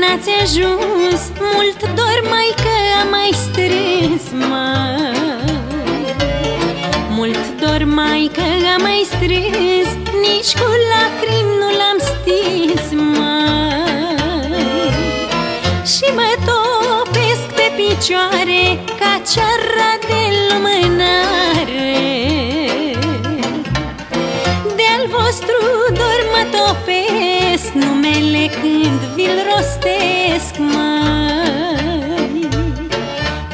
n-ați ajuns. Mult dor mai că am mai strâns mai Mult dor mai că am mai strâns Nici cu lacrimi nu l-am stins mai Și mă topesc pe picioare Ca ceara de lumânare. De-al vostru dor mă topesc Numele când vi-l rostesc mai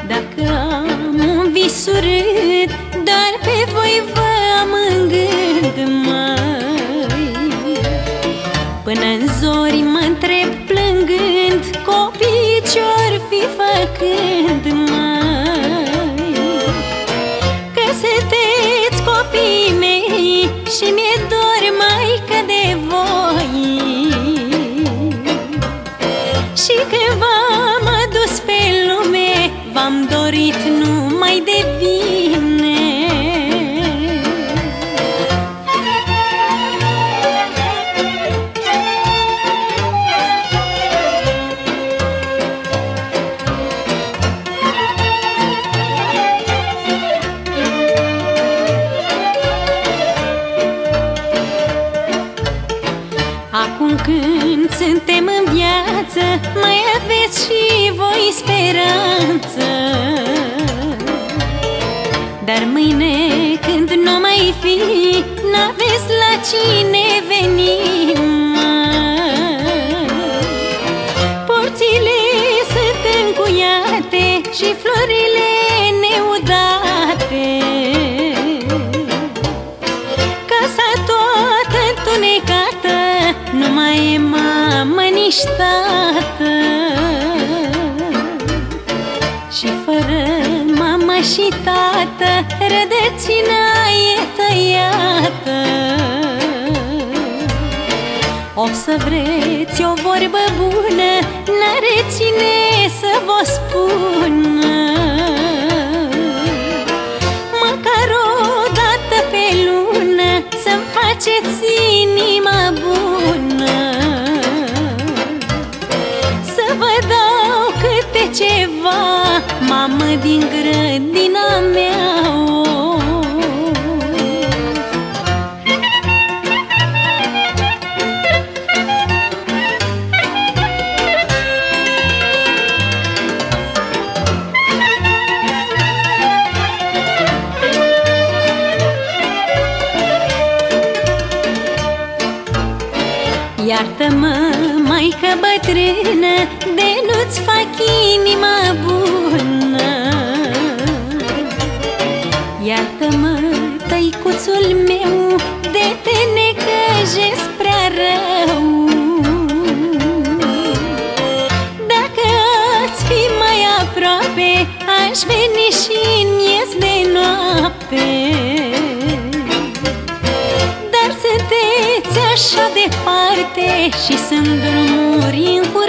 Dacă am un vis urât Doar pe voi vă am în gând mai Până în zori mă întreb plângând Copii ce-or fi făcând dorit numai de bine. Acum când suntem în viață Mai aveți și voi speranță la cine veni mai. Porțile sunt încuiate Și florile neudate. Casa toată întunecată Nu mai e mamă nici tată Și fără mama și tată Rădățina e tăiată O să vreți o vorbă bună N-are cine să vă spună. Măcar o dată pe lună Să-mi faceți inima bună. Să vă dau câte ceva Mamă din grădina mea Iartă-mă, maică bătrână De nu-ți fac inima bună. Iartă-mă, tăicuțul meu De te necăjesc prea rău. Dacă ați fi mai aproape Aș veni și în miez de noapte. Dar sunteți așa departe Și sunt drumuri încurcate